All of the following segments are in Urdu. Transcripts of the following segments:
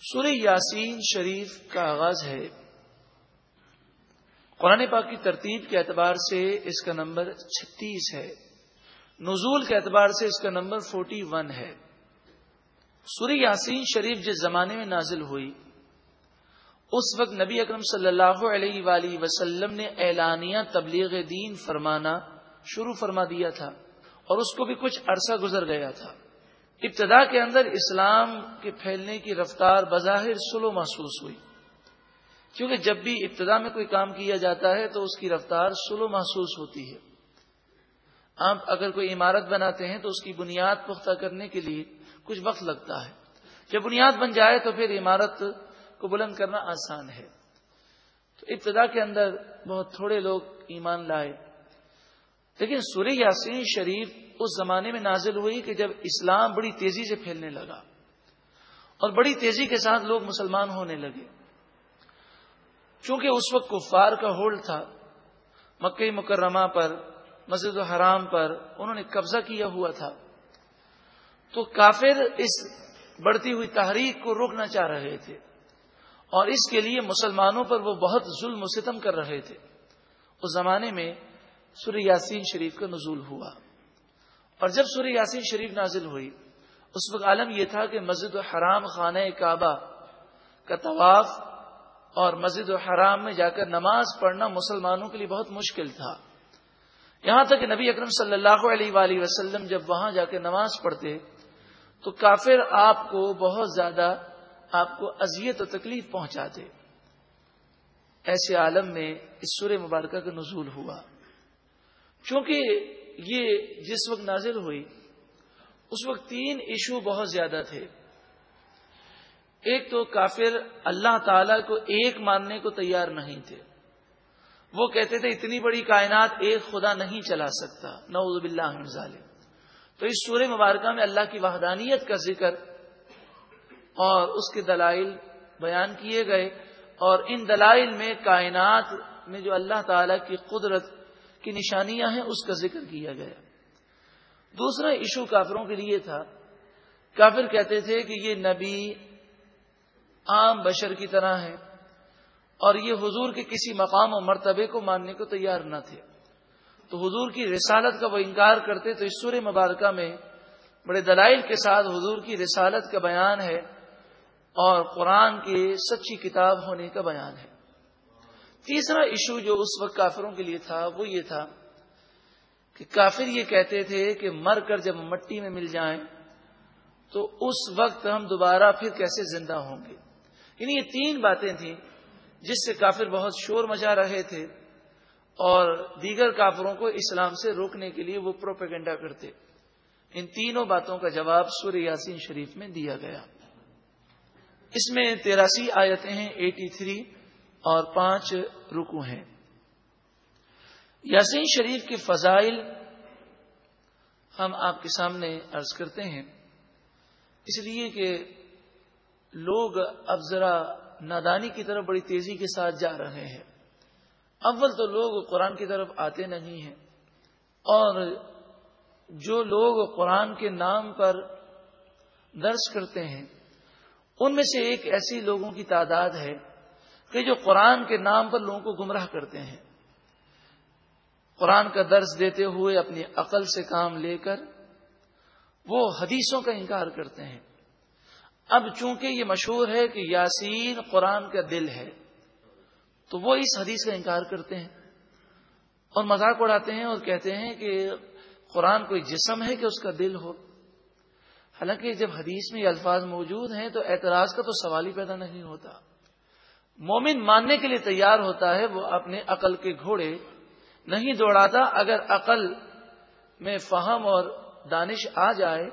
سورہ یاسین شریف کا آغاز ہے۔ قرآن پاک کی ترتیب کے اعتبار سے اس کا نمبر چھتیس ہے۔ نزول کے اعتبار سے اس کا نمبر فورٹی ون ہے۔ سورہ یاسین شریف جس زمانے میں نازل ہوئی، اس وقت نبی اکرم صلی اللہ علیہ وآلہ وسلم نے اعلانیہ تبلیغ دین فرمانا شروع فرما دیا تھا اور اس کو بھی کچھ عرصہ گزر گیا تھا۔ ابتدا کے اندر اسلام کے پھیلنے کی رفتار بظاہر سلو محسوس ہوئی۔ کیونکہ جب بھی ابتدا میں کوئی کام کیا جاتا ہے تو اس کی رفتار سلو محسوس ہوتی ہے۔ آپ اگر کوئی عمارت بناتے ہیں تو اس کی بنیاد پختہ کرنے کے لیے کچھ وقت لگتا ہے۔ جب بنیاد بن جائے تو پھر عمارت کو بلند کرنا آسان ہے۔ تو ابتدا کے اندر بہت تھوڑے لوگ ایمان لائے۔ لیکن سورہ یاسین شریف اس زمانے میں نازل ہوئی کہ جب اسلام بڑی تیزی سے پھیلنے لگا اور بڑی تیزی کے ساتھ لوگ مسلمان ہونے لگے۔ چونکہ اس وقت کفار کا ہولڈ تھا مکئی مکرمہ پر، مسجد الحرام پر انہوں نے قبضہ کیا ہوا تھا۔ تو کافر اس بڑھتی ہوئی تحریک کو روکنا چاہ رہے تھے اور اس کے لیے مسلمانوں پر وہ بہت ظلم و ستم کر رہے تھے۔ اس زمانے میں سورہ یاسین شریف کا نزول ہوا۔ اور جب سورہ یاسین شریف نازل ہوئی، اس وقت عالم یہ تھا کہ مسجد الحرام خانہ کعبہ کا طواف اور مسجد الحرام میں جا کر نماز پڑھنا مسلمانوں کے لیے بہت مشکل تھا۔ یہاں تک کہ نبی اکرم صلی اللہ علیہ وآلہ وسلم جب وہاں جا کے نماز پڑھتے، تو کافر آپ کو بہت زیادہ آپ کو اذیت و تکلیف پہنچاتے۔ ایسے عالم میں اس سورہ مبارکہ کا نزول ہوا۔ چونکہ یہ جس وقت نازل ہوئی، اس وقت تین ایشو بہت زیادہ تھے۔ ایک تو کافر اللہ تعالی کو ایک ماننے کو تیار نہیں تھے۔ وہ کہتے تھے، اتنی بڑی کائنات ایک خدا نہیں چلا سکتا۔ نعوذ باللہ من ظالم تو اس سورہ مبارکہ میں اللہ کی وحدانیت کا ذکر اور اس کے دلائل بیان کیے گئے اور ان دلائل میں کائنات میں جو اللہ تعالی کی قدرت کی نشانیاں ہیں، اس کا ذکر کیا گیا۔ دوسرا ایشو کافروں کے لیے تھا۔ کافر کہتے تھے کہ یہ نبی عام بشر کی طرح ہے اور یہ حضور کے کسی مقام و مرتبے کو ماننے کو تیار نہ تھے۔ تو حضور کی رسالت کا وہ انکار کرتے تو اس سورہ مبارکہ میں بڑے دلائل کے ساتھ حضور کی رسالت کا بیان ہے اور قرآن کی سچی کتاب ہونے کا بیان ہے۔ تیسرا ایشو جو اس وقت کافروں کے لیے تھا وہ یہ تھا کہ کافر یہ کہتے تھے کہ مر کر جب مٹی میں مل جائیں تو اس وقت ہم دوبارہ پھر کیسے زندہ ہوں گے؟ یعنی یہ تین باتیں تھیں جس سے کافر بہت شور مچا رہے تھے اور دیگر کافروں کو اسلام سے روکنے کے لیے وہ پروپیگنڈا کرتے۔ ان تینوں باتوں کا جواب سورہ یاسین شریف میں دیا گیا۔ اس میں تیراسی آیتیں ہیں، ایٹی تھری۔ اور پانچ رکو ہیں۔ یاسین شریف کے فضائل ہم آپ کے سامنے عرض کرتے ہیں۔ اس لیے کہ لوگ اب ذرا نادانی کی طرف بڑی تیزی کے ساتھ جا رہے ہیں۔ اول تو لوگ قرآن کی طرف آتے نہیں ہیں۔ اور جو لوگ قرآن کے نام پر درج کرتے ہیں، ان میں سے ایک ایسی لوگوں کی تعداد ہے کہ جو قرآن کے نام پر لوگوں کو گمراہ کرتے ہیں۔ قرآن کا درس دیتے ہوئے اپنی عقل سے کام لے کر وہ حدیثوں کا انکار کرتے ہیں۔ اب چونکہ یہ مشہور ہے کہ یاسین قرآن کا دل ہے، تو وہ اس حدیث کا انکار کرتے ہیں اور مذاق اڑاتے ہیں اور کہتے ہیں کہ قرآن کوئی جسم ہے کہ اس کا دل ہو۔ حالانکہ جب حدیث میں یہ الفاظ موجود ہیں تو اعتراض کا تو سوال ہی پیدا نہیں ہوتا۔ مومن ماننے کے لیے تیار ہوتا ہے، وہ اپنے عقل کے گھوڑے نہیں دوڑاتا۔ اگر عقل میں فہم اور دانش آ جائے،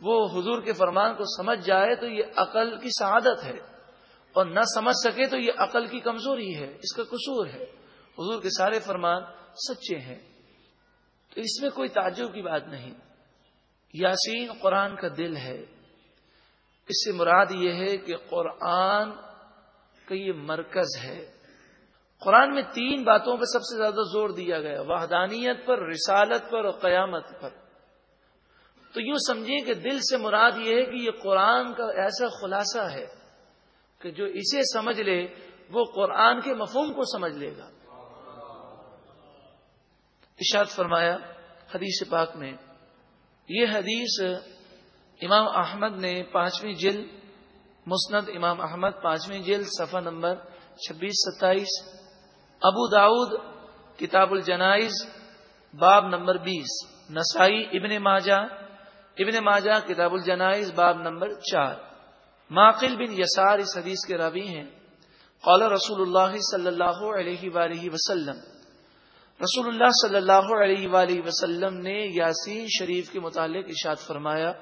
وہ حضور کے فرمان کو سمجھ جائے تو یہ عقل کی سعادت ہے۔ اور نہ سمجھ سکے تو یہ عقل کی کمزوری ہے، اس کا قصور ہے۔ حضور کے سارے فرمان سچے ہیں۔ تو اس میں کوئی تعجب کی بات نہیں۔ یاسین قرآن کا دل ہے۔ اس سے مراد یہ ہے کہ قرآن کہ یہ مرکز ہے۔ قرآن میں تین باتوں پہ سب سے زیادہ زور دیا گیا، وحدانیت پر، رسالت پر اور قیامت پر۔ تو یوں سمجھیں کہ دل سے مراد یہ ہے کہ یہ قرآن کا ایسا خلاصہ ہے کہ جو اسے سمجھ لے، وہ قرآن کے مفہوم کو سمجھ لے گا۔ اشاد فرمایا حدیث پاک میں، یہ حدیث امام احمد نے پانچویں جلد مسند امام احمد، پانچویں جلد، صفحہ نمبر چھبیس، ستائیس۔ ابو داود کتاب الجنائز، باب نمبر بیس۔ نسائی، ابن ماجہ۔ ابن ماجہ، کتاب الجنائز، باب نمبر چار۔ ماقل بن یسار اس حدیث کے راوی ہیں۔ قال رسول اللہ صلی اللہ علیہ وآلہ وسلم۔ رسول اللہ صلی اللہ علیہ وآلہ وسلم نے یاسین شریف کے متعلق اشاد فرمایا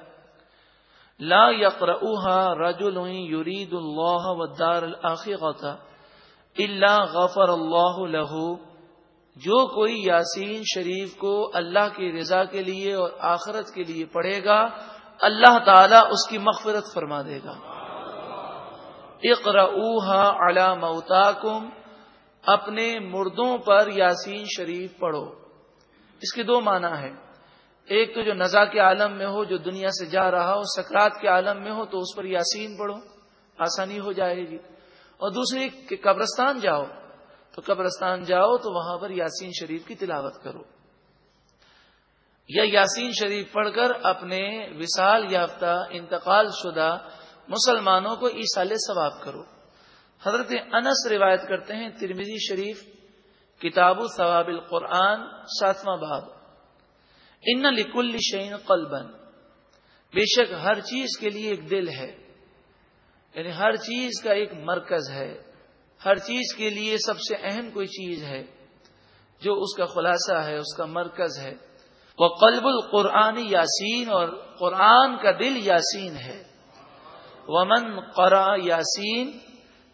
لا يقرؤها رجل يريد الله والدار الاخره الا غفر الله له. جو کوئی یاسین شریف کو اللہ کی رضا کے لیے اور آخرت کے لیے پڑھے گا، اللہ تعالی اس کی مغفرت فرما دے گا۔ اقرؤها على موتاكم اپنے مردوں پر یاسین شریف پڑھو۔ اس کے دو معنی ہیں۔ ایک تو جو نزا کے عالم میں ہو، جو دنیا سے جا رہا ہو، سکرات کے عالم میں ہو، تو اس پر یاسین پڑھو، آسانی ہو جائے گی۔ اور دوسری، کہ قبرستان جاؤ۔ تو قبرستان جاؤ تو وہاں پر یاسین شریف کی تلاوت کرو۔ یا یاسین شریف پڑھ کر اپنے وصال یافتہ، انتقال شدہ مسلمانوں کو ایسال ثواب کرو۔ حضرت انس روایت کرتے ہیں ترمیزی شریف، کتاب و ثواب القرآن، ساتواں باب۔ ان لکل شعین قلبن بے شک ہر چیز کے لیے ایک دل ہے۔ یعنی ہر چیز کا ایک مرکز ہے۔ ہر چیز کے لیے سب سے اہم کوئی چیز ہے۔ جو اس کا خلاصہ ہے، اس کا مرکز ہے۔ وہ قلب القرآن یاسین اور قرآن کا دل یاسین ہے۔ ومن قرا یاسین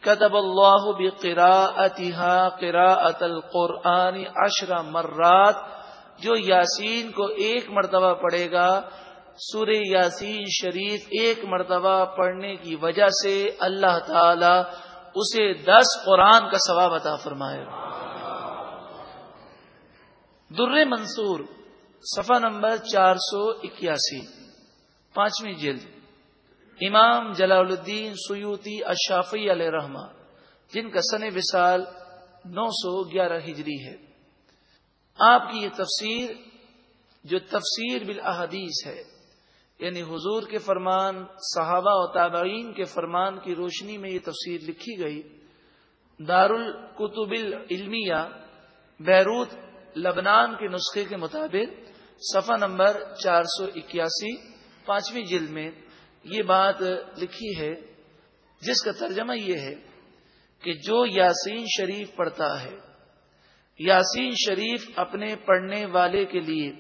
کتب اللہ بقراءتها قراءت القرآن عشر مرات جو یاسین کو ایک مرتبہ پڑھے گا، سورہ یاسین شریف ایک مرتبہ پڑھنے کی وجہ سے اللہ تعالی اسے دس قرآن کا ثواب عطا فرمائے گا۔ در منصور، صفحہ نمبر چار سو اکیاسی، پانچویں جلد، امام جلال الدین سیوتی اشافی علیہ رحمہ، جن کا سن وصال نو سو گیارہ ہجری ہے۔ آپ کی یہ تفسیر جو تفسیر بالاحادیث ہے یعنی حضور کے فرمان، صحابہ و تابعین کے فرمان کی روشنی میں یہ تفسیر لکھی گئی دار القتب العلمیہ، بیروت، لبنان کے نسخے کے مطابق، صفحہ نمبر چار سو اکیاسی، پانچویں جلد میں یہ بات لکھی ہے، جس کا ترجمہ یہ ہے کہ جو یاسین شریف پڑھتا ہے یاسین شریف اپنے پڑھنے والے کے لیے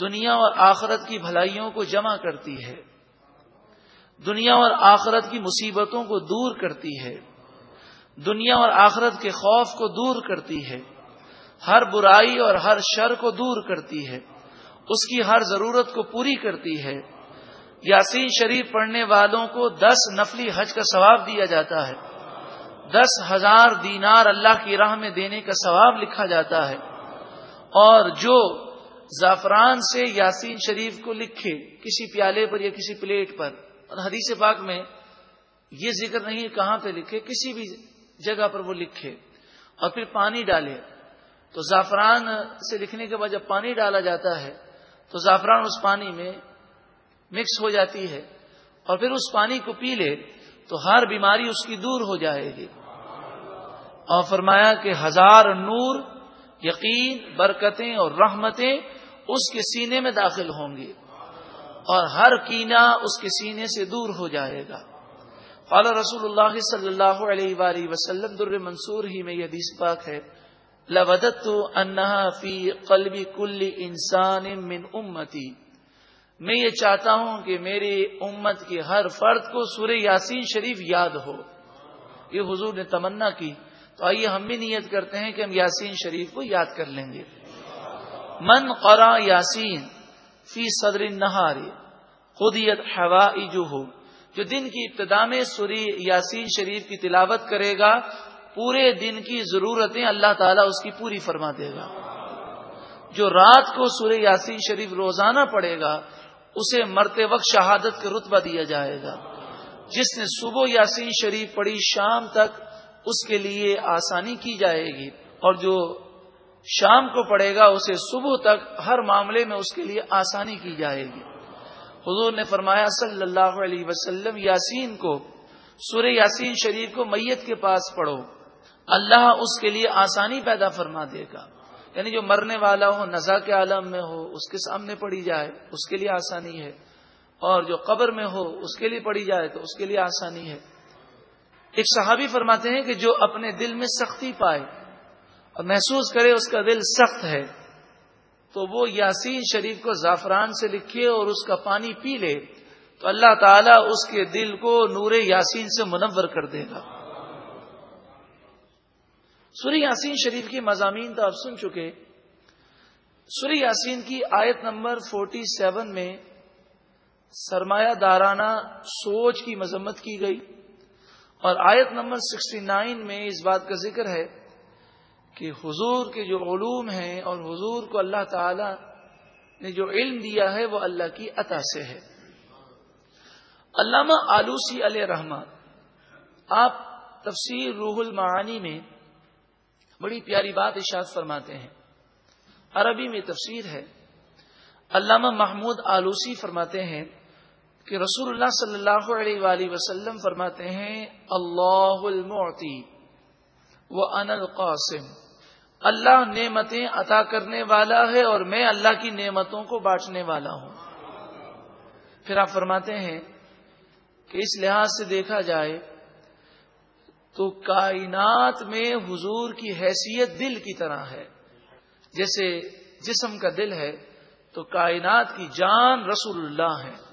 دنیا اور آخرت کی بھلائیوں کو جمع کرتی ہے۔ دنیا اور آخرت کی مصیبتوں کو دور کرتی ہے۔ دنیا اور آخرت کے خوف کو دور کرتی ہے۔ ہر برائی اور ہر شر کو دور کرتی ہے۔ اس کی ہر ضرورت کو پوری کرتی ہے۔ یاسین شریف پڑھنے والوں کو دس نفلی حج کا ثواب دیا جاتا ہے۔ دس ہزار دینار اللہ کی راہ میں دینے کا ثواب لکھا جاتا ہے۔ اور جو زعفران سے یاسین شریف کو لکھے کسی پیالے پر یا کسی پلیٹ پر، اور حدیث پاک میں یہ ذکر نہیں کہاں پہ لکھے، کسی بھی جگہ پر وہ لکھے اور پھر پانی ڈالے۔ تو زعفران سے لکھنے کے بعد جب پانی ڈالا جاتا ہے، تو زعفران اس پانی میں مکس ہو جاتی ہے اور پھر اس پانی کو پی لے تو ہر بیماری اس کی دور ہو جائے گی۔ اور فرمایا کہ ہزار نور، یقین، برکتیں اور رحمتیں اس کے سینے میں داخل ہوں گی اور ہر کینا اس کے سینے سے دور ہو جائے گا۔ قال رسول اللہ صلی اللہ علیہ وآلہ وسلم، در منصور ہی میں یہ حدیث پاک ہے لودت انہا فی قلبی کل انسان من امتی۔ میں یہ چاہتا ہوں کہ میری امت کی ہر فرد کو سورہ یاسین شریف یاد ہو۔ یہ حضور نے تمنا کی۔ تو آئیے ہم بھی نیت کرتے ہیں کہ ہم یاسین شریف کو یاد کر لیں گے۔ من قرا یاسین فی صدر نہاری خودیت ہوا جو ہو جو دن کی ابتدا میں سوری یاسین شریف کی تلاوت کرے گا، پورے دن کی ضرورتیں اللہ تعالیٰ اس کی پوری فرما دے گا۔ جو رات کو سورہ یاسین شریف روزانہ پڑے گا، اسے مرتے وقت شہادت کا رتبہ دیا جائے گا۔ جس نے صبح یاسین شریف پڑھی، شام تک اس کے لیے آسانی کی جائے گی اور جو شام کو پڑے گا اسے صبح تک ہر معاملے میں اس کے لیے آسانی کی جائے گی۔ حضور نے فرمایا، صلی اللہ علیہ وسلم، یاسین کو، سورہ یاسین شریف کو میت کے پاس پڑھو۔ اللہ اس کے لیے آسانی پیدا فرما دے گا۔ یعنی جو مرنے والا ہو، نزا کے عالم میں ہو، اس کے سامنے پڑی جائے، اس کے لیے آسانی ہے۔ اور جو قبر میں ہو، اس کے لیے پڑی جائے، تو اس کے لیے آسانی ہے۔ ایک صحابی فرماتے ہیں کہ جو اپنے دل میں سختی پائے اور محسوس کرے اس کا دل سخت ہے، تو وہ یاسین شریف کو زعفران سے لکھے اور اس کا پانی پی لے، تو اللہ تعالیٰ اس کے دل کو نور یاسین سے منور کر دے گا۔ سوری یاسین شریف کی مضامین تو آپ سن چکے۔ سوری یاسین کی آیت نمبر فورٹی سیون میں سرمایہ دارانہ سوچ کی مذمت کی گئی۔ اور آیت نمبر سکسٹی نائن میں اس بات کا ذکر ہے کہ حضور کے جو علوم ہیں اور حضور کو اللہ تعالی نے جو علم دیا ہے وہ اللہ کی عطا سے ہے۔ علامہ آلوسی علیہ رحمان آپ تفسیر روح المعانی میں بڑی پیاری بات اشاد فرماتے ہیں۔ عربی میں تفسیر ہے۔ علامہ محمود آلوسی فرماتے ہیں کہ رسول اللہ صلی اللہ علیہ وآلہ وسلم فرماتے ہیں، اللہ المعطی وہ ان القاسم. اللہ نعمتیں عطا کرنے والا ہے اور میں اللہ کی نعمتوں کو بانٹنے والا ہوں۔ پھر آپ فرماتے ہیں کہ اس لحاظ سے دیکھا جائے تو کائنات میں حضور کی حیثیت دل کی طرح ہے۔ جیسے جسم کا دل ہے تو کائنات کی جان رسول اللہ ہے۔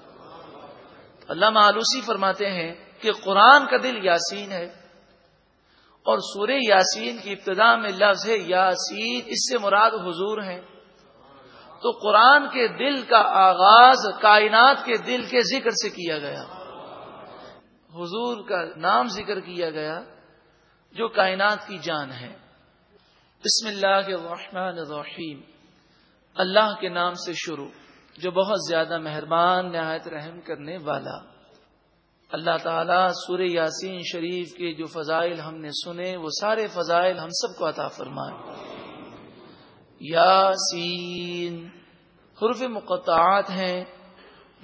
اللہ معلوسی فرماتے ہیں کہ قرآن کا دل یاسین ہے اور سورہ یاسین کی ابتدا میں لفظ ہے یاسین اس سے مراد حضور ہیں۔ تو قرآن کے دل کا آغاز کائنات کے دل کے ذکر سے کیا گیا۔ حضور کا نام ذکر کیا گیا جو کائنات کی جان ہے۔ بسم اللہ کے الرحمن الرحیم۔ اللہ کے نام سے شروع۔ جو بہت زیادہ مہربان، نہایت رحم کرنے والا۔ اللہ تعالیٰ سورہ یاسین شریف کے جو فضائل ہم نے سنے، وہ سارے فضائل ہم سب کو عطا فرمائے۔ یاسین حرف مقطعات ہیں۔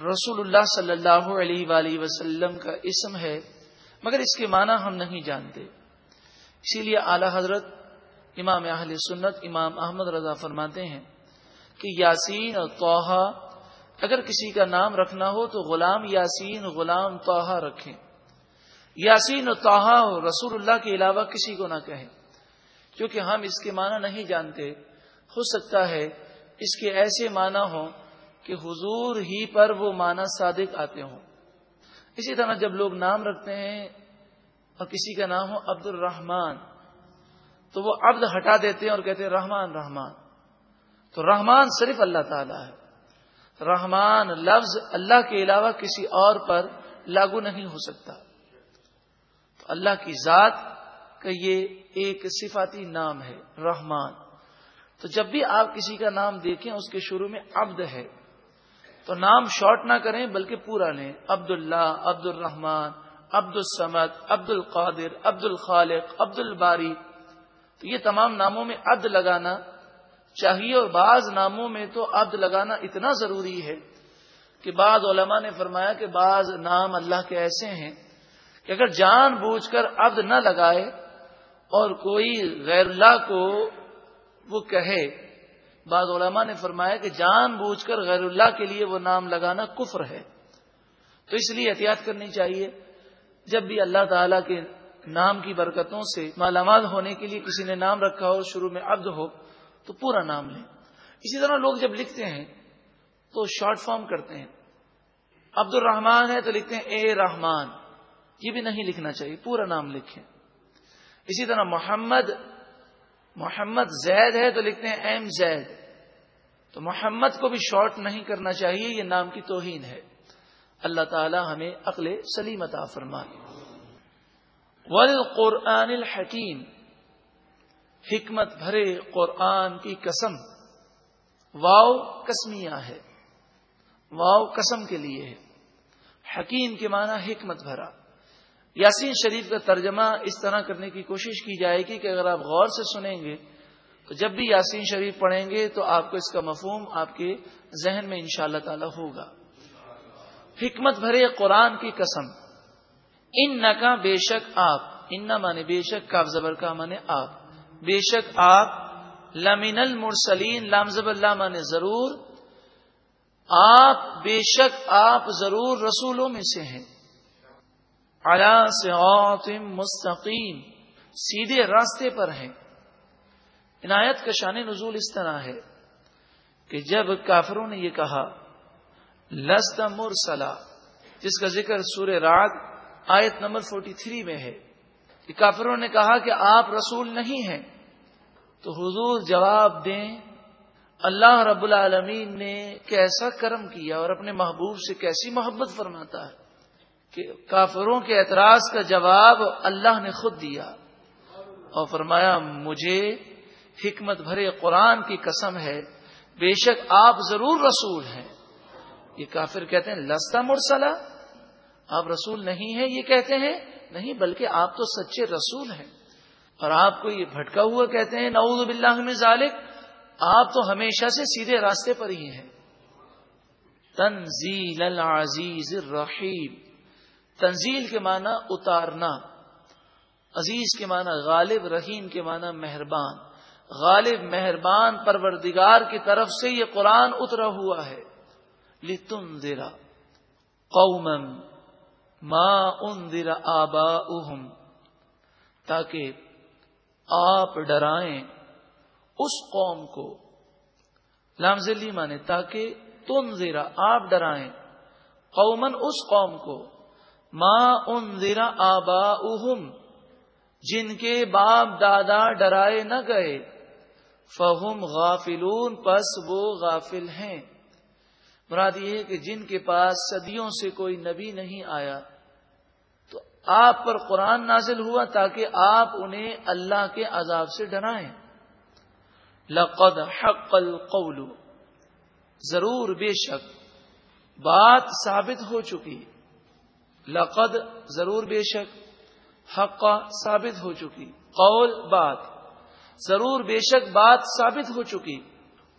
رسول اللہ صلی اللہ علیہ وآلہ وسلم کا اسم ہے، مگر اس کے معنی ہم نہیں جانتے۔ اسی لیے اعلی حضرت امام اہل سنت، امام احمد رضا فرماتے ہیں کہ یاسین اور توحہ اگر کسی کا نام رکھنا ہو تو غلام یاسین غلام توحا رکھیں۔ یاسین اور توحا رسول اللہ کے علاوہ کسی کو نہ کہیں۔ کیونکہ ہم اس کے معنی نہیں جانتے۔ ہو سکتا ہے اس کے ایسے معنی ہوں کہ حضور ہی پر وہ معنی صادق آتے ہوں۔ اسی طرح جب لوگ نام رکھتے ہیں اور کسی کا نام ہو عبد الرحمان تو وہ عبد ہٹا دیتے ہیں اور کہتے ہیں رحمان رحمان۔ تو رحمان صرف اللہ تعالی ہے۔ رحمان لفظ اللہ کے علاوہ کسی اور پر لاگو نہیں ہو سکتا۔ تو اللہ کی ذات کا یہ ایک صفاتی نام ہے، رحمان۔ تو جب بھی آپ کسی کا نام دیکھیں، اس کے شروع میں عبد ہے۔ تو نام شارٹ نہ کریں، بلکہ پورا لیں۔ عبد اللہ عبد الرحمان عبد السمد عبد القادر عبد الخالق عبد الباری تو یہ تمام ناموں میں عبد لگانا چاہیے اور بعض ناموں میں تو عبد لگانا اتنا ضروری ہے کہ بعض علماء نے فرمایا کہ بعض نام اللہ کے ایسے ہیں کہ اگر جان بوجھ کر عبد نہ لگائے اور کوئی غیر اللہ کو وہ کہے، بعض علماء نے فرمایا کہ جان بوجھ کر غیر اللہ کے لیے وہ نام لگانا کفر ہے۔ تو اس لیے احتیاط کرنی چاہیے، جب بھی اللہ تعالی کے نام کی برکتوں سے مالامال ہونے کے لیے کسی نے نام رکھا ہو، شروع میں عبد ہو تو پورا نام لیں اسی طرح لوگ جب لکھتے ہیں تو شارٹ فارم کرتے ہیں۔ عبد الرحمان ہے تو لکھتے ہیں، اے رحمان۔ یہ بھی نہیں لکھنا چاہیے، پورا نام لکھیں۔ اسی طرح محمد محمد زید ہے تو لکھتے ہیں، ایم زید۔ تو محمد کو بھی شارٹ نہیں کرنا چاہیے، یہ نام کی توہین ہے۔ اللہ تعالی ہمیں عقل سلیمت فرمائے۔ والقرآن الحکیم۔ حکمت بھرے قرآن کی قسم۔ واؤ کسمیا ہے۔ واؤ قسم کے لیے ہے۔ حکیم کے معنی حکمت بھرا۔ یاسین شریف کا ترجمہ اس طرح کرنے کی کوشش کی جائے گی کہ اگر آپ غور سے سنیں گے، تو جب بھی یاسین شریف پڑھیں گے تو آپ کو اس کا مفہوم آپ کے ذہن میں انشاء اللہ تعالی ہوگا۔ حکمت بھرے قرآن کی قسم۔ ان کا بے شک آپ۔ ان نہ مانے بے شک کاف زبر کا مانے آپ۔ بے شک آپ لمن المرسلین لامزب اللہ مانے ضرور، آپ بے شک آپ ضرور رسولوں میں سے ہیں۔ سے مستقیم، سیدھے راستے پر ہیں۔ عنایت کا شان نزول اس طرح ہے کہ جب کافروں نے یہ کہا، لست مرسلا، جس کا ذکر سور راگ آیت نمبر فورٹی تھری میں ہے، کہ کافروں نے کہا کہ آپ رسول نہیں ہیں۔ تو حضور جواب دیں، اللہ رب العالمین نے کیسا کرم کیا اور اپنے محبوب سے کیسی محبت فرماتا ہے کہ کافروں کے اعتراض کا جواب اللہ نے خود دیا۔ اور فرمایا، مجھے حکمت بھرے قرآن کی قسم ہے، بے شک آپ ضرور رسول ہیں۔ یہ کافر کہتے ہیں، لستا مرسلا؟ آپ رسول نہیں ہیں، یہ کہتے ہیں، نہیں، بلکہ آپ تو سچے رسول ہیں۔ اور آپ کو یہ بھٹکا ہوا کہتے ہیں، نعوذ باللہ میں ذالک، آپ تو ہمیشہ سے سیدھے راستے پر ہی ہیں۔ تنزیل العزیز الرحیم۔ تنزیل کے معنی اتارنا، عزیز کے معنی غالب، رحیم کے معنی مہربان۔ غالب، مہربان پروردگار کی طرف سے یہ قرآن اترا ہوا ہے۔ لتم درا قومم ماں ان درا آبا تاکہ آپ ڈرائیں اس قوم کو۔ لامزلی مانے، تاکہ تم زیرا آپ ڈرائیں قومن اس قوم کو۔ ماں ان زیرا آبا جن کے باپ دادا ڈرائے نہ گئے۔ فہم غافلون، پس وہ غافل ہیں۔ مراد یہ ہے کہ جن کے پاس صدیوں سے کوئی نبی نہیں آیا۔ آپ پر قرآن نازل ہوا تاکہ آپ انہیں اللہ کے عذاب سے ڈرائیں۔ لقد حق القول۔ ضرور بے شک بات ثابت ہو چکی۔ لقد ضرور بے شک حق ثابت ہو چکی۔ قول بات۔ ضرور بے شک بات ثابت ہو چکی۔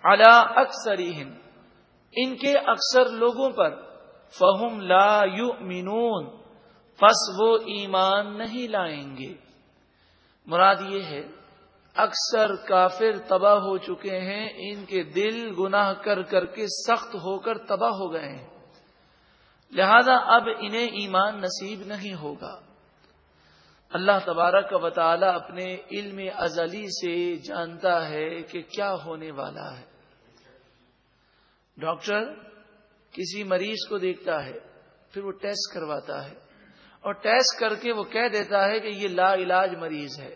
الا اکثر ان کے اکثر لوگوں پر۔ فہم لا یؤمنون۔ پس وہ ایمان نہیں لائیں گے۔ مراد یہ ہے، اکثر کافر تباہ ہو چکے ہیں، ان کے دل گناہ کر کر کے سخت ہو کر تباہ ہو گئے ہیں۔ لہذا اب انہیں ایمان نصیب نہیں ہوگا۔ اللہ تبارک و تعالی اپنے علم ازلی سے جانتا ہے کہ کیا ہونے والا ہے۔ ڈاکٹر کسی مریض کو دیکھتا ہے، پھر وہ ٹیسٹ کرواتا ہے۔ اور ٹیسٹ کر کے وہ کہہ دیتا ہے کہ یہ لا علاج مریض ہے۔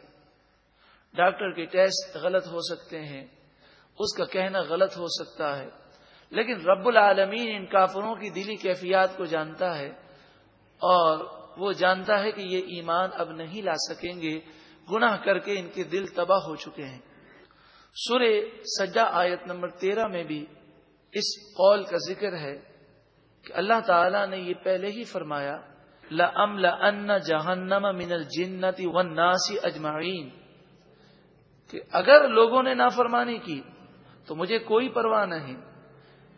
ڈاکٹر کے ٹیسٹ غلط ہو سکتے ہیں، اس کا کہنا غلط ہو سکتا ہے۔ لیکن رب العالمین ان کافروں کی دلی کیفیات کو جانتا ہے اور وہ جانتا ہے کہ یہ ایمان اب نہیں لا سکیں گے، گناہ کر کے ان کے دل تباہ ہو چکے ہیں۔ سورہ سجا آیت نمبر تیرہ میں بھی اس قول کا ذکر ہے کہ اللہ تعالی نے یہ پہلے ہی فرمایا لم ل جہنم من الجنتی ون ناسی اجمعین۔ کہ اگر لوگوں نے نافرمانی کی، تو مجھے کوئی پرواہ نہیں۔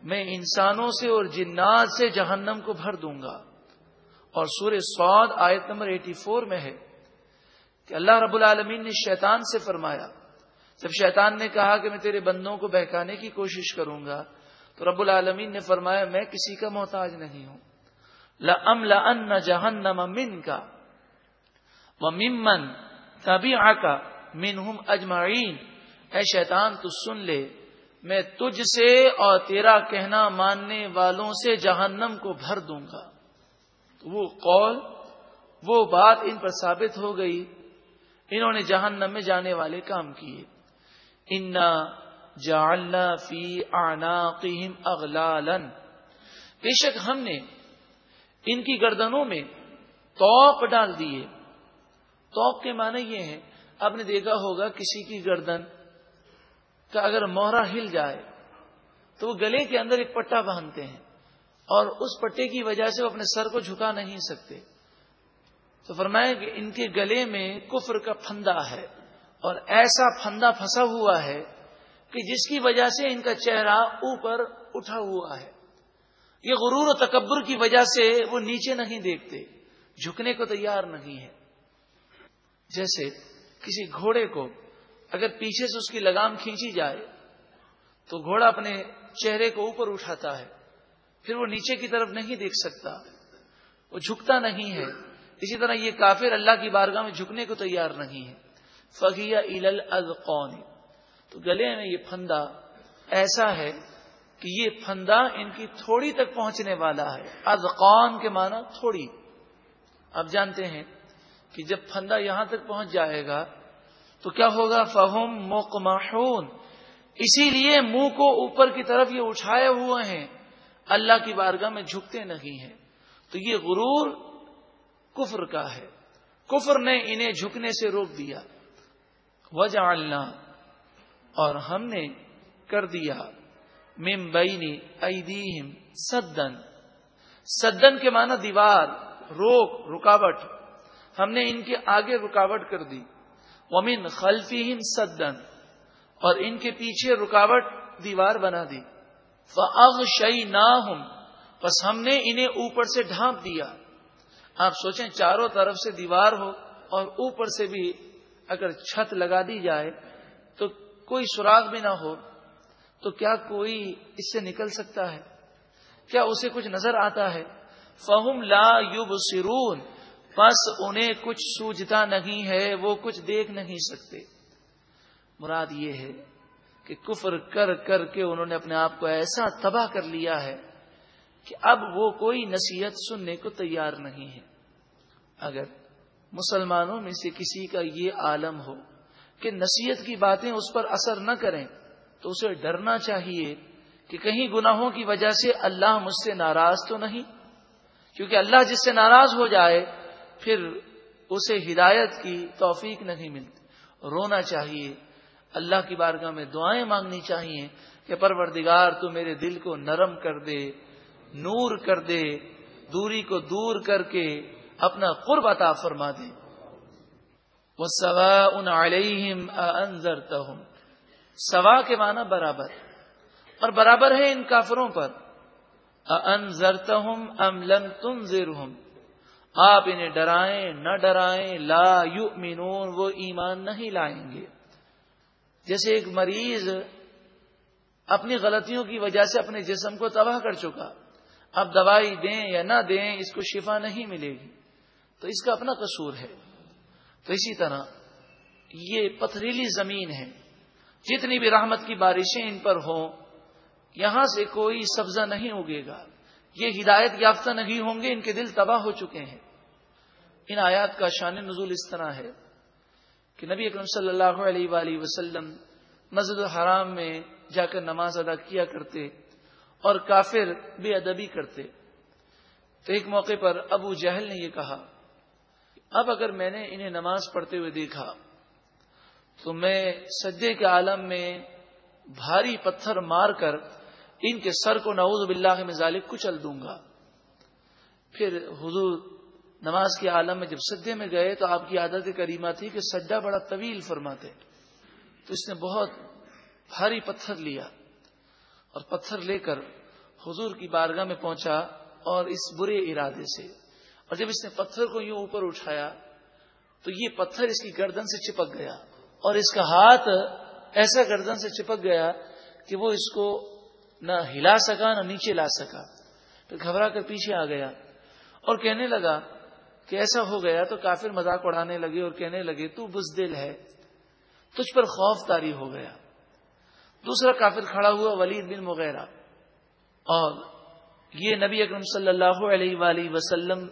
میں انسانوں سے اور جنات سے جہنم کو بھر دوں گا۔ اور سورہ سعود آیت نمبر ایٹی فور میں ہے کہ اللہ رب العالمین نے شیطان سے فرمایا، جب شیطان نے کہا کہ میں تیرے بندوں کو بہکانے کی کوشش کروں گا، تو رب العالمین نے فرمایا، میں کسی کا محتاج نہیں ہوں۔ لم جہنم من کا وہ ممن تبھی آکا من ہم اجمعین اے شیطان، تو سن لے، میں تجھ سے اور تیرا کہنا ماننے والوں سے جہنم کو بھر دوں گا۔ وہ قول، وہ بات ان پر ثابت ہو گئی۔ انہوں نے جہنم میں جانے والے کام کیے۔ انا جالنا فی آنا اغلالن بے شک ہم نے ان کی گردنوں میں توق ڈال دیے۔ توق کے معنی یہ ہے آپ نے دیکھا ہوگا کسی کی گردن کہ اگر موہرا ہل جائے تو وہ گلے کے اندر ایک پٹا باندھتے ہیں اور اس پٹے کی وجہ سے وہ اپنے سر کو جھکا نہیں سکتے۔ تو فرمایا کہ ان کے گلے میں کفر کا پھندا ہے اور ایسا پھندا پھنسا ہوا ہے کہ جس کی وجہ سے ان کا چہرہ اوپر اٹھا ہوا ہے۔ یہ غرور و تکبر کی وجہ سے وہ نیچے نہیں دیکھتے، جھکنے کو تیار نہیں ہے جیسے کسی گھوڑے کو اگر پیچھے سے اس کی لگام کھینچی جائے، تو گھوڑا اپنے چہرے کو اوپر اٹھاتا ہے، پھر وہ نیچے کی طرف نہیں دیکھ سکتا۔ وہ جھکتا نہیں ہے۔ اسی طرح یہ کافر اللہ کی بارگاہ میں جھکنے کو تیار نہیں ہے۔ فقیہ ال القون تو گلے میں یہ پھندا ایسا ہے کہ یہ پھندا ان کی تھوڑی تک پہنچنے والا ہے۔ ازقون کے معنی تھوڑی۔ آپ جانتے ہیں کہ جب پھندا یہاں تک پہنچ جائے گا تو کیا ہوگا؟ فہم مقمحون۔ اسی لیے منہ کو اوپر کی طرف یہ اٹھائے ہوئے ہیں۔ اللہ کی بارگاہ میں جھکتے نہیں ہیں۔ تو یہ غرور کفر کا ہے۔ کفر نے انہیں جھکنے سے روک دیا۔ وجہ اور ہم نے کر دیا۔ ممبئی ایدیہم سدن. سدن کے معنی دیوار، روک، رکاوٹ. ہم نے ان کے آگے رکاوٹ کر دی. ومن خلفی سدن. اور ان کے پیچھے رکاوٹ دیوار بنا دی. فغ شعی نہ بس ہم نے انہیں اوپر سے ڈھانپ دیا. آپ سوچیں چاروں طرف سے دیوار ہو اور اوپر سے بھی اگر چھت لگا دی جائے تو کوئی سراغ بھی نہ ہو. تو کیا کوئی اس سے نکل سکتا ہے؟ کیا اسے کچھ نظر آتا ہے؟ فہم لا یوب سرون بس انہیں کچھ سوجتا نہیں ہے، وہ کچھ دیکھ نہیں سکتے۔ مراد یہ ہے کہ کفر کر کر کے انہوں نے اپنے آپ کو ایسا تباہ کر لیا ہے کہ اب وہ کوئی نصیحت سننے کو تیار نہیں ہے۔ اگر مسلمانوں میں سے کسی کا یہ عالم ہو کہ نصیحت کی باتیں اس پر اثر نہ کریں تو اسے ڈرنا چاہیے کہ کہیں گناہوں کی وجہ سے اللہ مجھ سے ناراض تو نہیں؟ کیونکہ اللہ جس سے ناراض ہو جائے، پھر اسے ہدایت کی توفیق نہیں ملتی۔ رونا چاہیے۔ اللہ کی بارگاہ میں دعائیں مانگنی چاہیے کہ پروردگار تو میرے دل کو نرم کر دے، نور کر دے، دوری کو دور کر کے اپنا قرب عطا فرما دے۔ وہ سوا ان علیہم سوا کے معنی برابر اور برابر ہے ان کافروں پر۔ انذرتہم ام لم تنذرہم آپ انہیں ڈرائیں، نہ ڈرائیں، لا یؤمنون، وہ ایمان نہیں لائیں گے۔ جیسے ایک مریض اپنی غلطیوں کی وجہ سے اپنے جسم کو تباہ کر چکا۔ اب دوائی دیں یا نہ دیں، اس کو شفا نہیں ملے گی۔ تو اس کا اپنا قصور ہے۔ تو اسی طرح یہ پتھریلی زمین ہے۔ جتنی بھی رحمت کی بارشیں ان پر ہوں، یہاں سے کوئی سبزہ نہیں اگے گا۔ یہ ہدایت یافتہ نہیں ہوں گے، ان کے دل تباہ ہو چکے ہیں۔ ان آیات کا شان نزول اس طرح ہے کہ نبی اکرم صلی اللہ علیہ وآلہ وسلم مسجد الحرام میں جا کر نماز ادا کیا کرتے اور کافر بے ادبی کرتے۔ تو ایک موقع پر ابو جہل نے یہ کہا اب اگر میں نے انہیں نماز پڑھتے ہوئے دیکھا تو میں سجدے کے عالم میں بھاری پتھر مار کر ان کے سر کو نعوذ باللہ میں ظالب کچل دوں گا۔ پھر حضور نماز کے عالم میں جب سجدے میں گئے تو آپ کی عادت کریمہ تھی کہ سجدہ بڑا طویل فرماتے۔ تو اس نے بہت بھاری پتھر لیا اور پتھر لے کر حضور کی بارگاہ میں پہنچا اور اس برے ارادے سے۔ اور جب اس نے پتھر کو یوں اوپر اٹھایا تو یہ پتھر اس کی گردن سے چپک گیا۔ اور اس کا ہاتھ ایسا گردن سے چپک گیا کہ وہ اس کو نہ ہلا سکا، نہ نیچے لا سکا۔ پھر گھبرا کر پیچھے آ گیا۔ اور کہنے لگا کہ ایسا ہو گیا تو کافر مذاق اڑانے لگے اور کہنے لگے، تو بزدل ہے، تجھ پر خوف تاری ہو گیا۔ دوسرا کافر کھڑا ہوا، ولید بن مغیرہ۔ اور یہ نبی اکرم صلی اللہ علیہ وآلہ وسلم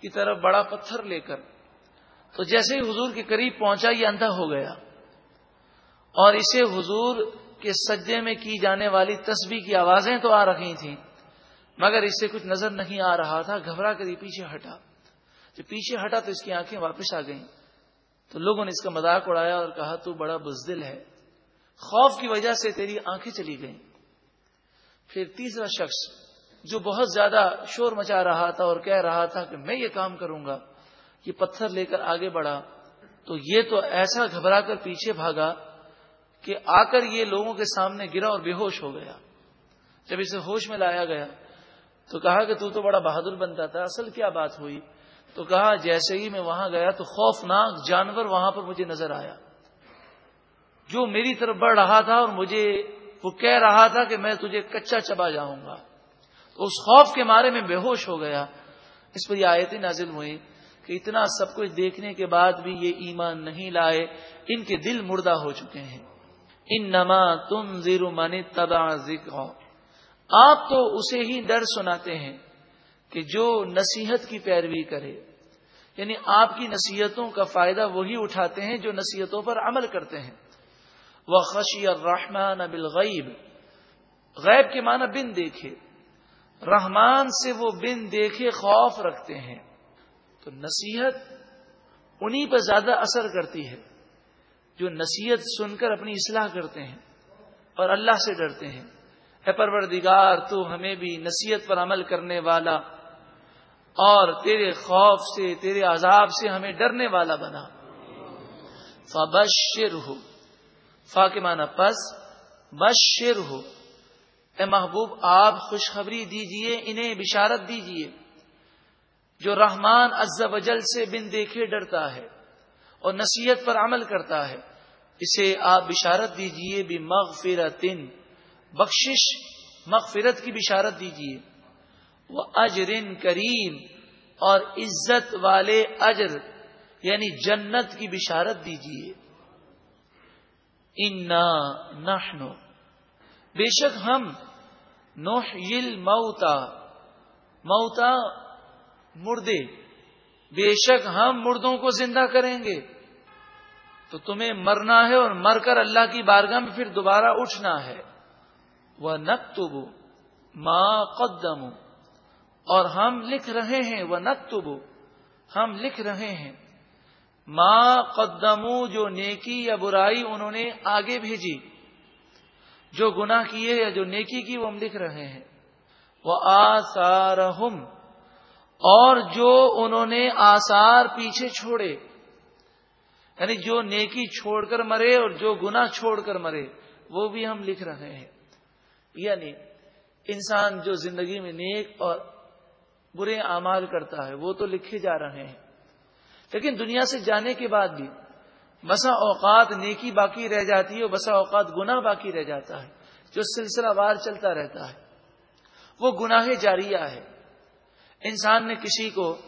کی طرف بڑا پتھر لے کر تو جیسے ہی حضور کے قریب پہنچا، یہ اندھا ہو گیا۔ اور اسے حضور کے سجدے میں کی جانے والی تسبیح کی آوازیں تو آ رہی تھیں، مگر اس سے کچھ نظر نہیں آ رہا تھا، گھبرا کر یہ پیچھے ہٹا۔ جب پیچھے ہٹا تو اس کی آنکھیں واپس آ گئیں۔ تو لوگوں نے اس کا مذاق اڑایا اور کہا، تو بڑا بزدل ہے۔ خوف کی وجہ سے تیری آنکھیں چلی گئیں۔ پھر تیسرا شخص جو بہت زیادہ شور مچا رہا تھا اور کہہ رہا تھا کہ میں یہ کام کروں گا۔ یہ پتھر لے کر آگے بڑھا تو یہ تو ایسا گھبرا کر پیچھے بھاگا کہ آ کر یہ لوگوں کے سامنے گرا اور بے ہوش ہو گیا۔ جب اسے ہوش میں لایا گیا تو کہا کہ تو تو بڑا بہادر بنتا تھا، اصل کیا بات ہوئی؟ تو کہا جیسے ہی میں وہاں گیا تو خوفناک جانور وہاں پر مجھے نظر آیا۔ جو میری طرف بڑھ رہا تھا اور مجھے وہ کہہ رہا تھا کہ میں تجھے کچا چبا جاؤں گا۔ تو اس خوف کے مارے میں بے ہوش ہو گیا۔ اس پر یہ آیتیں نازل ہوئی کہ اتنا سب کچھ دیکھنے کے بعد بھی یہ ایمان نہیں لائے، ان کے دل مردہ ہو چکے ہیں۔ ان نما تم زیرو من تبا ذکر۔ آپ تو اسے ہی ڈر سناتے ہیں کہ جو نصیحت کی پیروی کرے۔ یعنی آپ کی نصیحتوں کا فائدہ وہی اٹھاتے ہیں جو نصیحتوں پر عمل کرتے ہیں۔ وہ خشی الرحمان بالغیب غیب کے معنی بن دیکھے۔ رحمان سے وہ بن دیکھے، خوف رکھتے ہیں۔ تو نصیحت انہی پر زیادہ اثر کرتی ہے جو نصیحت سن کر اپنی اصلاح کرتے ہیں اور اللہ سے ڈرتے ہیں۔ اے پروردگار، تو ہمیں بھی نصیحت پر عمل کرنے والا اور تیرے خوف سے، تیرے عذاب سے ہمیں ڈرنے والا بنا۔ فبشر ہو فا کے معنی پس۔ بشر ہو اے محبوب، آپ خوشخبری دیجیے، انہیں بشارت دیجیے۔ جو رحمان عز و جل سے بن دیکھے ڈرتا ہے اور نصیحت پر عمل کرتا ہے، اسے آپ بشارت دیجیے بھی مغفرت بخشش، مغفرت کی بشارت دیجیے۔ وہ اجرن کریم۔ اور عزت والے اجر یعنی جنت کی بشارت دیجیے نحنو بے شک ہم نوحیل موتا موتا مردے۔ بے شک ہم مردوں کو زندہ کریں گے۔ تو تمہیں مرنا ہے اور مر کر اللہ کی بارگاہ میں پھر دوبارہ اٹھنا ہے۔ وہ نقتب ماں قدم۔ اور ہم لکھ رہے ہیں۔ وہ نقتب ہم لکھ رہے ہیں۔ ماں قدمو جو نیکی یا برائی انہوں نے آگے بھیجی۔ جو گناہ کیے یا جو نیکی کی وہ ہم لکھ رہے ہیں۔ وہ آسار اور جو انہوں نے آسار پیچھے چھوڑے یعنی جو نیکی چھوڑ کر مرے اور جو گنا چھوڑ کر مرے، وہ بھی ہم لکھ رہے ہیں۔ یعنی انسان جو زندگی میں نیک اور برے اعمال کرتا ہے، وہ تو لکھے جا رہے ہیں۔ لیکن دنیا سے جانے کے بعد بھی بسا اوقات نیکی باقی رہ جاتی ہے اور بسا اوقات گنا باقی رہ جاتا ہے۔ جو سلسلہ وار چلتا رہتا ہے، وہ گناہ جاریہ ہے۔ انسان نے کسی کو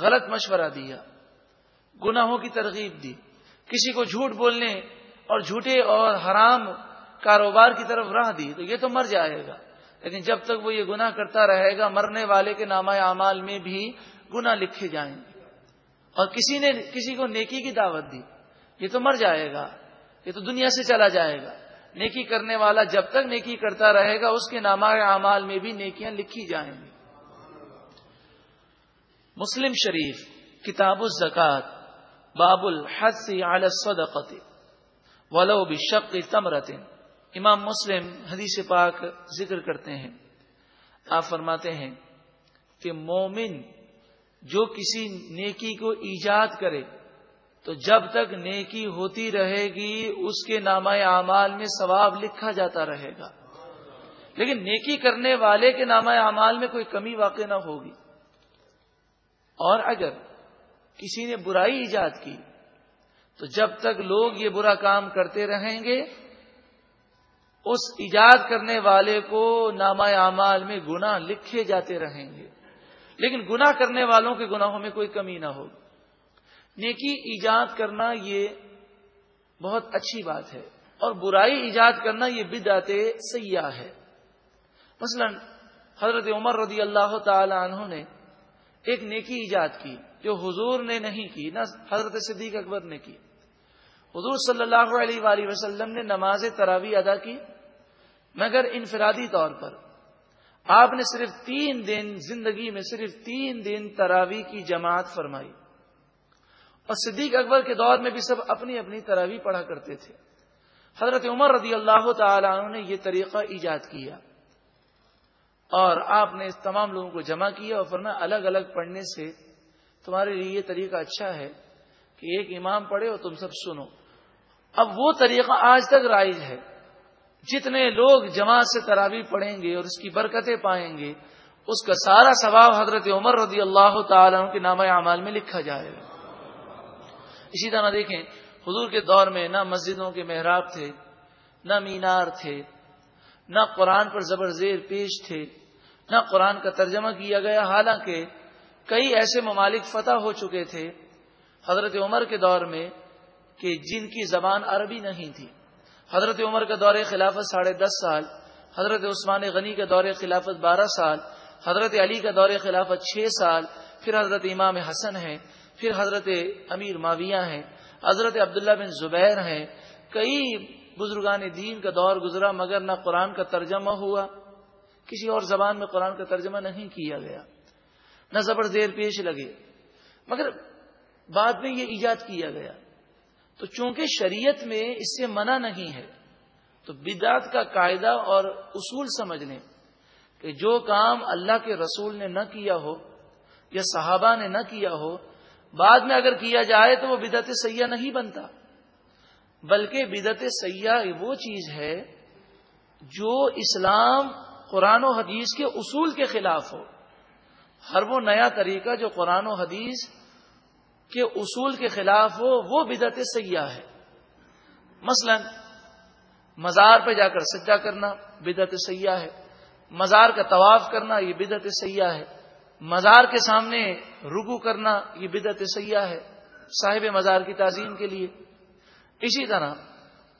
غلط مشورہ دیا، گناہوں کی ترغیب دی، کسی کو جھوٹ بولنے اور جھوٹے اور حرام کاروبار کی طرف راہ دی، تو یہ تو مر جائے گا۔ لیکن جب تک وہ یہ گناہ کرتا رہے گا، مرنے والے کے نامہ اعمال میں بھی گناہ لکھے جائیں گے۔ اور کسی نے کسی کو نیکی کی دعوت دی، یہ تو مر جائے گا۔ یہ تو دنیا سے چلا جائے گا۔ نیکی کرنے والا جب تک نیکی کرتا رہے گا، اس کے نامہ اعمال میں بھی نیکیاں لکھی جائیں گی۔ مسلم شریف، کتاب الزکات، باب الحد الصدقت ولو بشق تمرت امام مسلم حدیث پاک ذکر کرتے ہیں۔ آپ فرماتے ہیں کہ مومن جو کسی نیکی کو ایجاد کرے، تو جب تک نیکی ہوتی رہے گی، اس کے نام اعمال میں ثواب لکھا جاتا رہے گا۔ لیکن نیکی کرنے والے کے نام اعمال میں کوئی کمی واقع نہ ہوگی۔ اور اگر کسی نے برائی ایجاد کی، تو جب تک لوگ یہ برا کام کرتے رہیں گے، اس ایجاد کرنے والے کو نامہ اعمال میں گنا لکھے جاتے رہیں گے۔ لیکن گنا کرنے والوں کے گناہوں میں کوئی کمی نہ ہو۔ نیکی ایجاد کرنا یہ بہت اچھی بات ہے، اور برائی ایجاد کرنا یہ بدعت سیاح ہے۔ مثلا حضرت عمر رضی اللہ تعالی عنہ نے ایک نیکی ایجاد کی جو حضور نے نہیں کی، نہ حضرت صدیق اکبر نے کی۔ حضور صلی اللہ علیہ وآلہ وسلم نے نماز تراوی ادا کی، مگر انفرادی طور پر۔ آپ نے صرف تین دن زندگی میں صرف تین دن تراوی کی جماعت فرمائی۔ اور صدیق اکبر کے دور میں بھی سب اپنی اپنی تراوی پڑھا کرتے تھے۔ حضرت عمر رضی اللہ تعالی عنہ نے یہ طریقہ ایجاد کیا۔ اور آپ نے اس تمام لوگوں کو جمع کیا اور فرما الگ الگ پڑھنے سے تمہارے لیے یہ طریقہ اچھا ہے کہ ایک امام پڑھے اور تم سب سنو۔ اب وہ طریقہ آج تک رائج ہے۔ جتنے لوگ جماعت سے تراوی پڑھیں گے اور اس کی برکتیں پائیں گے، اس کا سارا ثواب حضرت عمر رضی اللہ تعالیٰ کے نام اعمال میں لکھا جائے گا۔ اسی طرح دیکھیں، حضور کے دور میں نہ مسجدوں کے محراب تھے، نہ مینار تھے، نہ قرآن پر زبر زیر پیش تھے۔ نہ قرآن کا ترجمہ کیا گیا، حالانکہ کئی ایسے ممالک فتح ہو چکے تھے حضرت عمر کے دور میں کہ جن کی زبان عربی نہیں تھی۔ حضرت عمر کا دور خلافت ساڑھے دس سال، حضرت عثمان غنی کا دور خلافت بارہ سال، حضرت علی کا دور خلافت چھ سال، پھر حضرت امام حسن ہے پھر حضرت امیر معاویہ ہیں، حضرت عبداللہ بن زبیر ہیں۔ کئی بزرگان دین کا دور گزرا مگر نہ قرآن کا ترجمہ ہوا۔ کسی اور زبان میں قرآن کا ترجمہ نہیں کیا گیا، نہ زبر زیر پیش لگے۔ مگر بعد میں یہ ایجاد کیا گیا۔ تو چونکہ شریعت میں اس سے منع نہیں ہے، تو بدعت کا قاعدہ اور اصول سمجھ لیں کہ جو کام اللہ کے رسول نے نہ کیا ہو یا صحابہ نے نہ کیا ہو، بعد میں اگر کیا جائے تو وہ بدعت سیاح نہیں بنتا۔ بلکہ بدعت سیاح وہ چیز ہے جو اسلام قرآن و حدیث کے اصول کے خلاف ہو، ہر وہ نیا طریقہ جو قرآن و حدیث کے اصول کے خلاف ہو، وہ بدعت سیاح ہے۔ مثلا، مزار پہ جا کر سجا کرنا بدعت سیاح ہے۔ مزار کا طواف کرنا یہ بدعت سیاح ہے۔ مزار کے سامنے رکو کرنا یہ بدعت سیاح ہے، صاحب مزار کی تعظیم کے لیے۔ اسی طرح،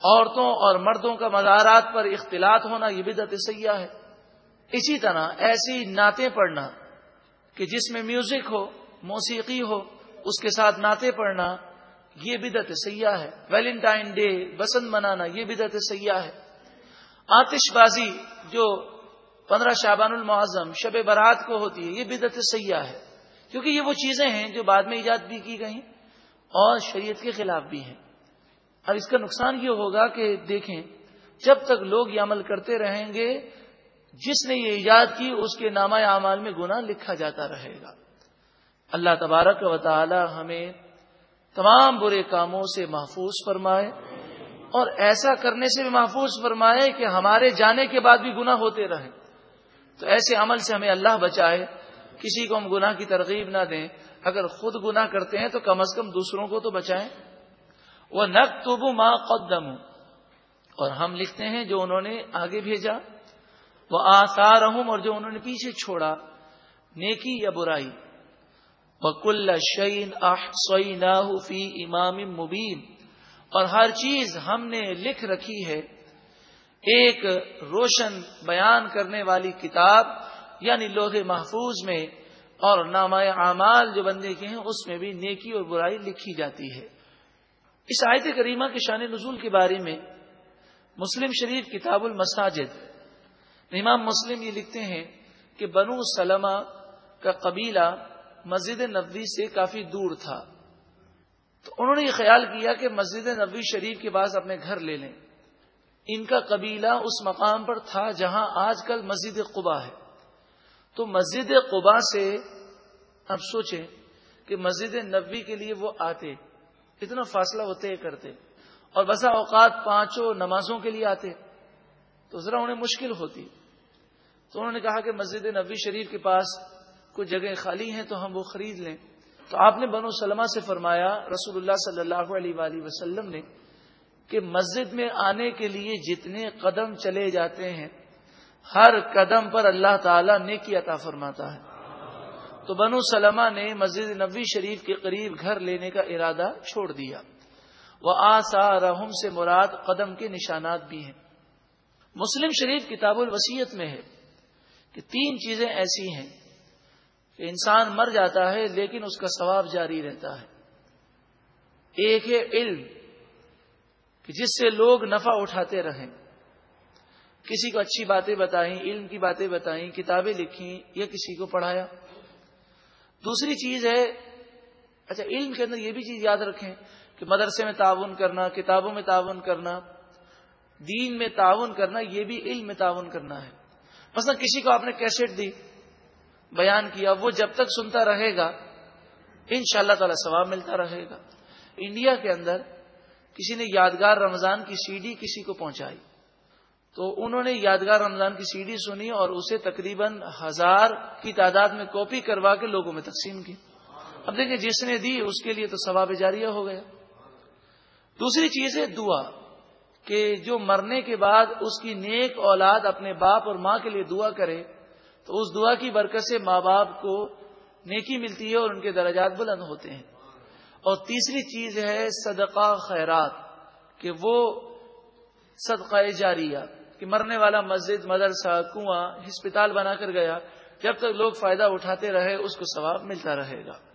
عورتوں اور مردوں کا مزارات پر اختلاط ہونا یہ بدعت سیاح ہے۔ اسی طرح ایسی نعتیں پڑھنا کہ جس میں میوزک ہو، موسیقی ہو، اس کے ساتھ نعتیں پڑھنا، یہ بدعت سیاح ہے۔ ویلنٹائن ڈے، بسنت منانا، یہ بدعت سیاح ہے۔ آتش بازی جو پندرہ شابان المعظم شب برات کو ہوتی ہے، یہ بدعت سیاح ہے۔ کیونکہ یہ وہ چیزیں ہیں جو بعد میں ایجاد بھی کی گئی اور شریعت کے خلاف بھی ہیں۔ اب اس کا نقصان یہ ہوگا کہ دیکھیں، جب تک لوگ یہ عمل کرتے رہیں گے جس نے یہ ایجاد کی، اس کے نامہ اعمال میں گناہ لکھا جاتا رہے گا۔ اللہ تبارک و تعالی ہمیں تمام برے کاموں سے محفوظ فرمائے اور ایسا کرنے سے بھی محفوظ فرمائے کہ ہمارے جانے کے بعد بھی گناہ ہوتے رہیں تو ایسے عمل سے ہمیں اللہ بچائے، کسی کو ہم گناہ کی ترغیب نہ دیں۔ اگر خود گناہ کرتے ہیں تو کم از کم دوسروں کو تو بچائیں۔ وہ نق تو ماں قدم اور ہم لکھتے ہیں جو انہوں نے آگے بھیجا۔ وہ آسار اور جو انہوں نے پیچھے چھوڑا، نیکی یا برائی. کل شعین فی امام مبین اور ہر چیز ہم نے لکھ رکھی ہے، ایک روشن بیان کرنے والی کتاب یعنی لوہے محفوظ میں، اور نامہ اعمال جو بندے کے ہیں، اس میں بھی نیکی اور برائی لکھی جاتی ہے۔ اس آیت کریمہ کے شان نزول کے بارے میں مسلم شریف کتاب المساجد امام مسلم یہ لکھتے ہیں کہ بنو سلمہ کا قبیلہ مسجد نبوی سے کافی دور تھا۔ تو انہوں نے یہ خیال کیا کہ مسجد نبوی شریف کے بعد اپنے گھر لے لیں۔ ان کا قبیلہ اس مقام پر تھا جہاں آج کل مسجد قبا ہے۔ تو مسجد قبا سے اب سوچیں کہ مسجد نبوی کے لیے وہ آتے، اتنا فاصلہ ہوتے کرتے اور بسا اوقات پانچوں نمازوں کے لیے آتے۔ تو ذرا انہیں مشکل ہوتی۔ تو انہوں نے کہا کہ مسجد نبوی شریف کے پاس کچھ جگہیں خالی ہیں تو ہم وہ خرید لیں۔ تو آپ نے بنو سلمہ سے فرمایا رسول اللہ صلی اللہ علیہ وآلہ وسلم نے، کہ مسجد میں آنے کے لیے جتنے قدم چلے جاتے ہیں، ہر قدم پر اللہ تعالیٰ نیکی عطا فرماتا ہے۔ تو بنو سلمہ نے مسجد نبی شریف کے قریب گھر لینے کا ارادہ چھوڑ دیا۔ وہ آسا رحم سے مراد قدم کے نشانات بھی ہیں۔ مسلم شریف کتاب الوسیت میں ہے۔ کہ تین چیزیں ایسی ہیں کہ انسان مر جاتا ہے لیکن اس کا ثواب جاری رہتا ہے۔ ایک ہے علم، کہ جس سے لوگ نفع اٹھاتے رہیں۔ کسی کو اچھی باتیں بتائیں، علم کی باتیں بتائیں، کتابیں لکھیں یا کسی کو پڑھایا۔ دوسری چیز ہے اچھا علم کے اندر یہ بھی چیز یاد رکھیں کہ مدرسے میں تعاون کرنا، کتابوں میں تعاون کرنا، دین میں تعاون کرنا، یہ بھی علم میں تعاون کرنا ہے۔ مثلا کسی کو آپ نے کیسٹ دی، بیان کیا، وہ جب تک سنتا رہے گا ان شاء اللہ تعالی ثواب ملتا رہے گا۔ انڈیا کے اندر کسی نے یادگار رمضان کی سی ڈی کسی کو پہنچائی۔ تو انہوں نے یادگار رمضان کی سی ڈی سنی اور اسے تقریباً ہزار کی تعداد میں کاپی کروا کے لوگوں میں تقسیم کی۔ اب دیکھیں، جس نے دی، اس کے لیے تو ثواب جاریہ ہو گیا۔ دوسری چیز ہے دعا۔ کہ جو مرنے کے بعد اس کی نیک اولاد اپنے باپ اور ماں کے لیے دعا کرے، تو اس دعا کی برکت سے ماں باپ کو نیکی ملتی ہے اور ان کے درجات بلند ہوتے ہیں۔ اور تیسری چیز ہے صدقہ خیرات، کہ وہ صدقہ جاریہ، کہ مرنے والا مسجد، مدرسہ، کنواں، ہسپتال بنا کر گیا، جب تک لوگ فائدہ اٹھاتے رہے، اس کو ثواب ملتا رہے گا۔